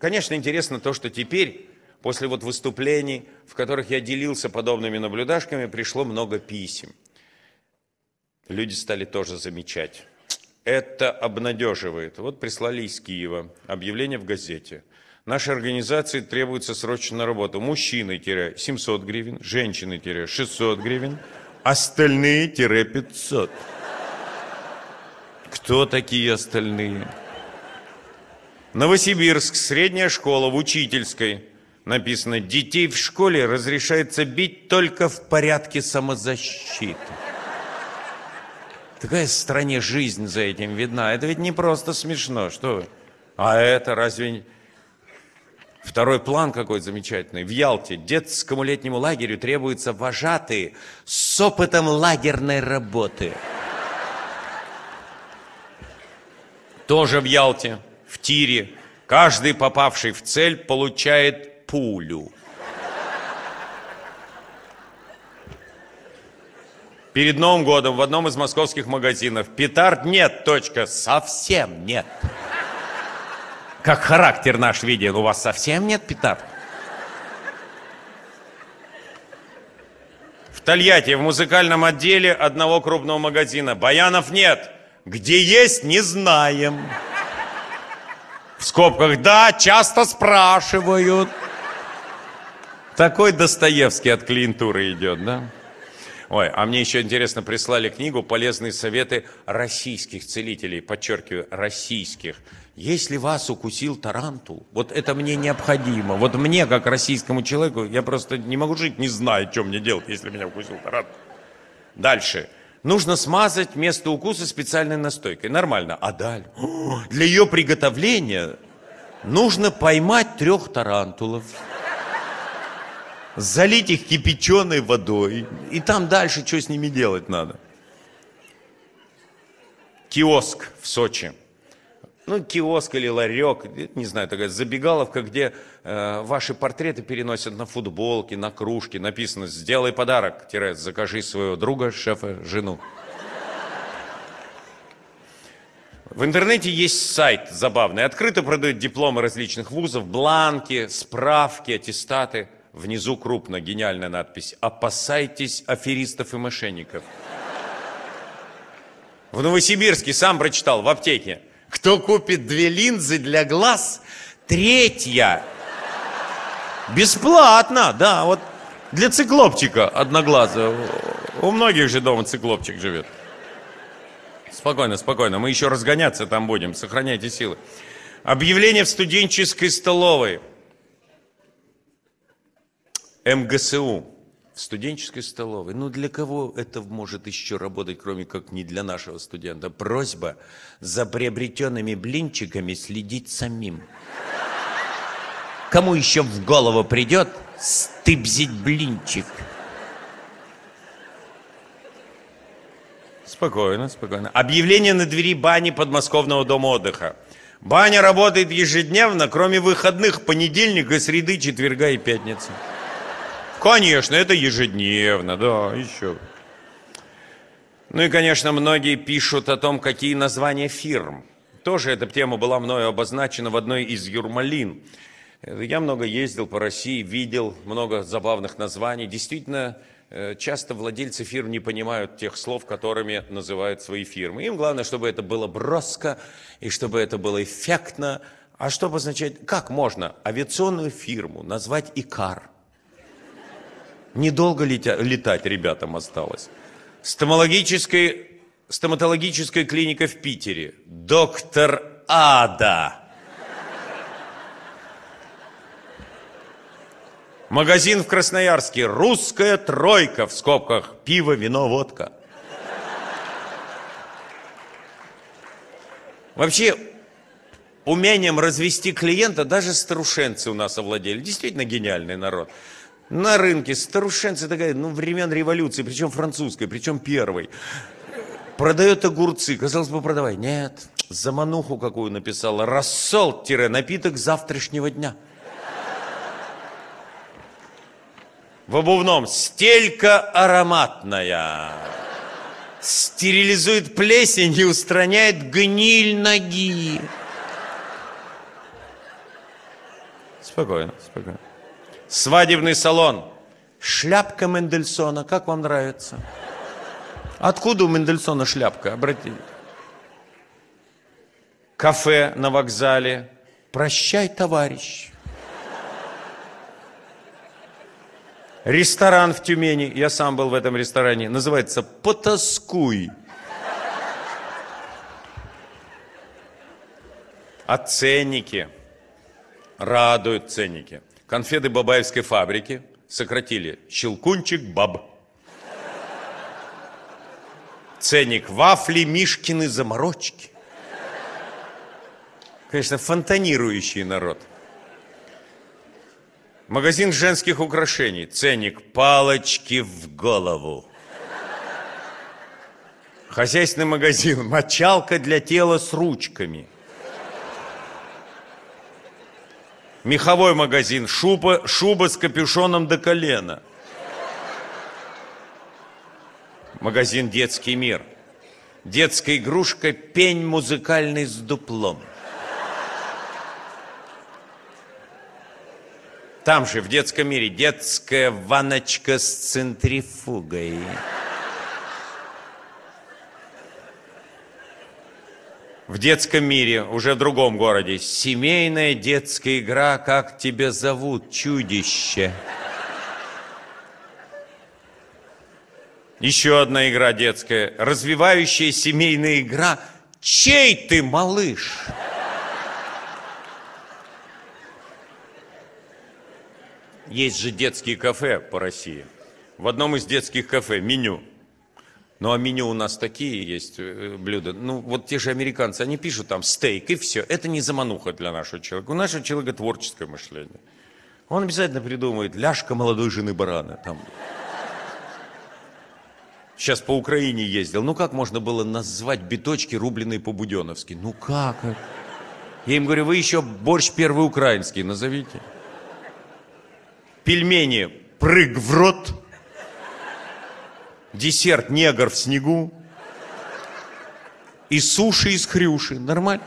Конечно, интересно то, что теперь, после вот выступлений, в которых я делился подобными наблюдашками, пришло много писем. Люди стали тоже замечать. Это обнадеживает. Вот прислали из Киева объявление в газете. Нашей организации требуется срочно на работу. Мужчины-700 гривен, женщины-600 гривен, остальные-500. Кто такие остальные? Новосибирск, средняя школа в учительской. Написано, детей в школе разрешается бить только в порядке самозащиты. Такая в стране жизнь за этим видна. Это ведь не просто смешно, что вы. А это разве... Второй план какой замечательный. В Ялте детскому летнему лагерю требуются вожатые с опытом лагерной работы. Тоже в Ялте в тире. Каждый, попавший в цель, получает пулю. Перед Новым годом в одном из московских магазинов петард нет, точка, совсем нет. Как характер наш виден, у вас совсем нет петард? В Тольятти в музыкальном отделе одного крупного магазина баянов нет. Где есть, не знаем. В скобках, да, часто спрашивают. Такой Достоевский от клиентуры идет, да? Ой, а мне еще интересно, прислали книгу «Полезные советы российских целителей». Подчеркиваю, российских. Если вас укусил тарантул, вот это мне необходимо. Вот мне, как российскому человеку, я просто не могу жить, не зная, что мне делать, если меня укусил тарантул. Дальше нужно смазать место укуса специальной настойкой. Нормально. А далее? Для ее приготовления нужно поймать трех тарантулов, залить их кипяченой водой, и там дальше что с ними делать надо. Киоск в Сочи ну, киоск или ларек, не знаю, такая забегаловка, где э, ваши портреты переносят на футболки, на кружки, написано «Сделай подарок, тире, закажи своего друга, шефа, жену». В интернете есть сайт забавный. Открыто продают дипломы различных вузов, бланки, справки, аттестаты. Внизу крупно гениальная надпись «Опасайтесь аферистов и мошенников». В Новосибирске, сам прочитал, в аптеке. Кто купит две линзы для глаз, третья бесплатно, да, вот для циклопчика одноглазого. У многих же дома циклопчик живет. Спокойно, спокойно, мы еще разгоняться там будем, сохраняйте силы. Объявление в студенческой столовой. МГСУ студенческой столовой. Ну, для кого это может еще работать, кроме как не для нашего студента? Просьба за приобретенными блинчиками следить самим. Кому еще в голову придет стыбзить блинчик? Спокойно, спокойно. Объявление на двери бани подмосковного дома отдыха. Баня работает ежедневно, кроме выходных понедельника, среды, четверга и пятницы. Конечно, это ежедневно, да, еще. Ну и, конечно, многие пишут о том, какие названия фирм. Тоже эта тема была мною обозначена в одной из юрмалин. Я много ездил по России, видел много забавных названий. Действительно, э, часто владельцы фирм не понимают тех слов, которыми называют свои фирмы. Им главное, чтобы это было броско и чтобы это было эффектно. А что обозначает, как можно авиационную фирму назвать «Икар»? Недолго летать ребятам осталось. Стоматологическая, стоматологическая клиника в Питере. Доктор Ада. Магазин в Красноярске. Русская тройка в скобках. Пиво, вино, водка. Вообще, умением развести клиента даже старушенцы у нас овладели. Действительно гениальный народ на рынке старушенцы такая, ну, времен революции, причем французской, причем первой. Продает огурцы. Казалось бы, продавай. Нет, замануху какую написала. Рассол-напиток завтрашнего дня. В обувном стелька ароматная. Стерилизует плесень и устраняет гниль ноги. Спокойно, спокойно. Свадебный салон. Шляпка Мендельсона. Как вам нравится? Откуда у Мендельсона шляпка? Обратите. Кафе на вокзале. Прощай, товарищ. Ресторан в Тюмени. Я сам был в этом ресторане. Называется «Потаскуй». А ценники радуют ценники. Конфеты Бабаевской фабрики сократили «Щелкунчик Баб». Ценник вафли Мишкины заморочки. Конечно, фонтанирующий народ. Магазин женских украшений. Ценник палочки в голову. Хозяйственный магазин. Мочалка для тела с ручками. Меховой магазин, шуба, шуба с капюшоном до колена. Магазин «Детский мир». Детская игрушка «Пень музыкальный с дуплом». Там же, в детском мире, детская ваночка с центрифугой. В детском мире, уже в другом городе, семейная детская игра «Как тебя зовут, чудище?» Еще одна игра детская, развивающая семейная игра «Чей ты, малыш?» Есть же детские кафе по России. В одном из детских кафе меню – ну, а меню у нас такие есть э, блюда. Ну, вот те же американцы, они пишут там стейк и все. Это не замануха для нашего человека. У нашего человека творческое мышление. Он обязательно придумает ляжка молодой жены барана. Там. Сейчас по Украине ездил. Ну, как можно было назвать биточки, рубленые по-буденовски? Ну, как? Я им говорю, вы еще борщ первый украинский назовите. Пельмени прыг в рот десерт негр в снегу и суши из хрюши. Нормально?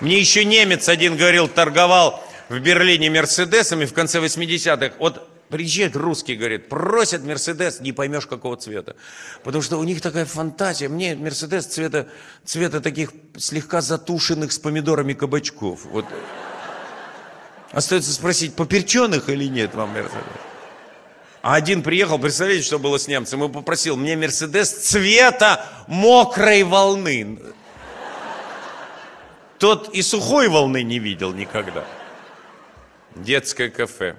Мне еще немец один говорил, торговал в Берлине Мерседесами в конце 80-х. Вот приезжает русский, говорит, просят Мерседес, не поймешь какого цвета. Потому что у них такая фантазия. Мне Мерседес цвета, цвета таких слегка затушенных с помидорами кабачков. Вот. Остается спросить, поперченных или нет вам Мерседес? А один приехал, представляете, что было с немцем, и попросил мне Мерседес цвета мокрой волны. Тот и сухой волны не видел никогда. Детское кафе.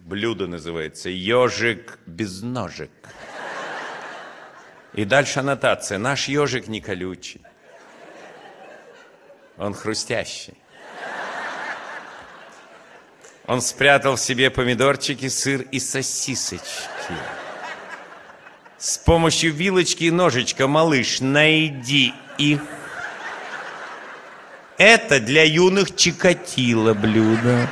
Блюдо называется «Ежик без ножек». И дальше аннотация. Наш ежик не колючий. Он хрустящий. Он спрятал в себе помидорчики, сыр и сосисочки. С помощью вилочки и ножичка, малыш, найди их. Это для юных чикатило блюдо.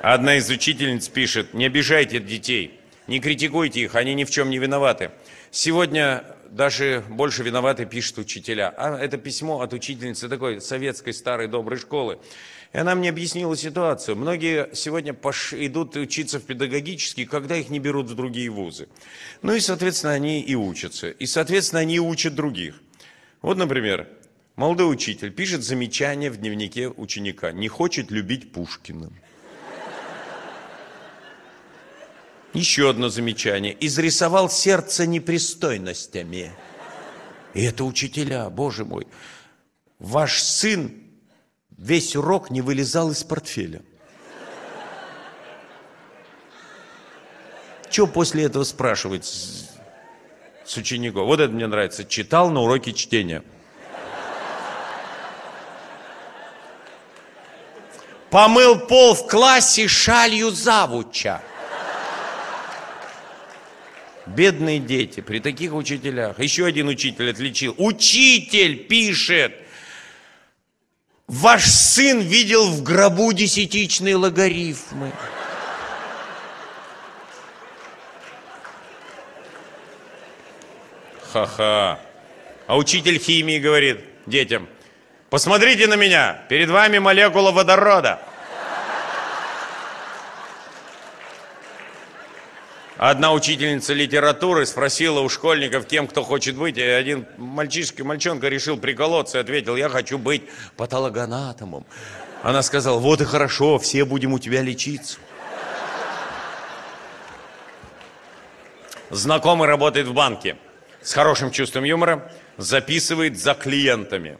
Одна из учительниц пишет, не обижайте детей, не критикуйте их, они ни в чем не виноваты. Сегодня даже больше виноваты пишут учителя. А это письмо от учительницы такой советской старой доброй школы. И она мне объяснила ситуацию. Многие сегодня пош... идут учиться в педагогический, когда их не берут в другие вузы. Ну и, соответственно, они и учатся. И, соответственно, они учат других. Вот, например, молодой учитель пишет замечание в дневнике ученика. Не хочет любить Пушкина. Еще одно замечание. Изрисовал сердце непристойностями. И это учителя, боже мой. Ваш сын весь урок не вылезал из портфеля. Что после этого спрашивать с, учеником? Вот это мне нравится. Читал на уроке чтения. Помыл пол в классе шалью завуча. Бедные дети при таких учителях. Еще один учитель отличил. Учитель пишет. Ваш сын видел в гробу десятичные логарифмы. Ха-ха. А учитель химии говорит детям, посмотрите на меня, перед вами молекула водорода. Одна учительница литературы спросила у школьников, кем кто хочет быть, и один мальчишка, мальчонка решил приколоться и ответил, я хочу быть патологоанатомом. Она сказала, вот и хорошо, все будем у тебя лечиться. Знакомый работает в банке с хорошим чувством юмора, записывает за клиентами.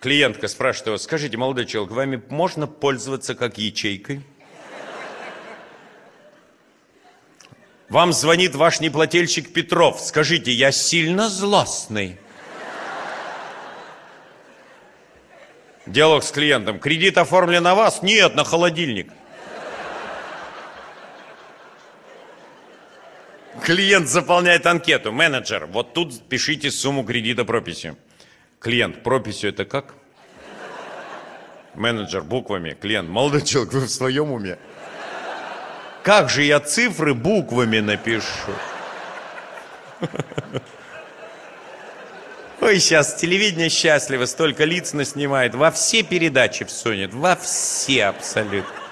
Клиентка спрашивает его, скажите, молодой человек, вами можно пользоваться как ячейкой? Вам звонит ваш неплательщик Петров. Скажите, я сильно злостный. Диалог с клиентом. Кредит оформлен на вас? Нет, на холодильник. Клиент заполняет анкету. Менеджер, вот тут пишите сумму кредита прописью. Клиент, прописью это как? Менеджер, буквами. Клиент, молодой человек, вы в своем уме? Как же я цифры буквами напишу? Ой, сейчас телевидение счастливо, столько лиц наснимает, во все передачи всунет, во все абсолютно.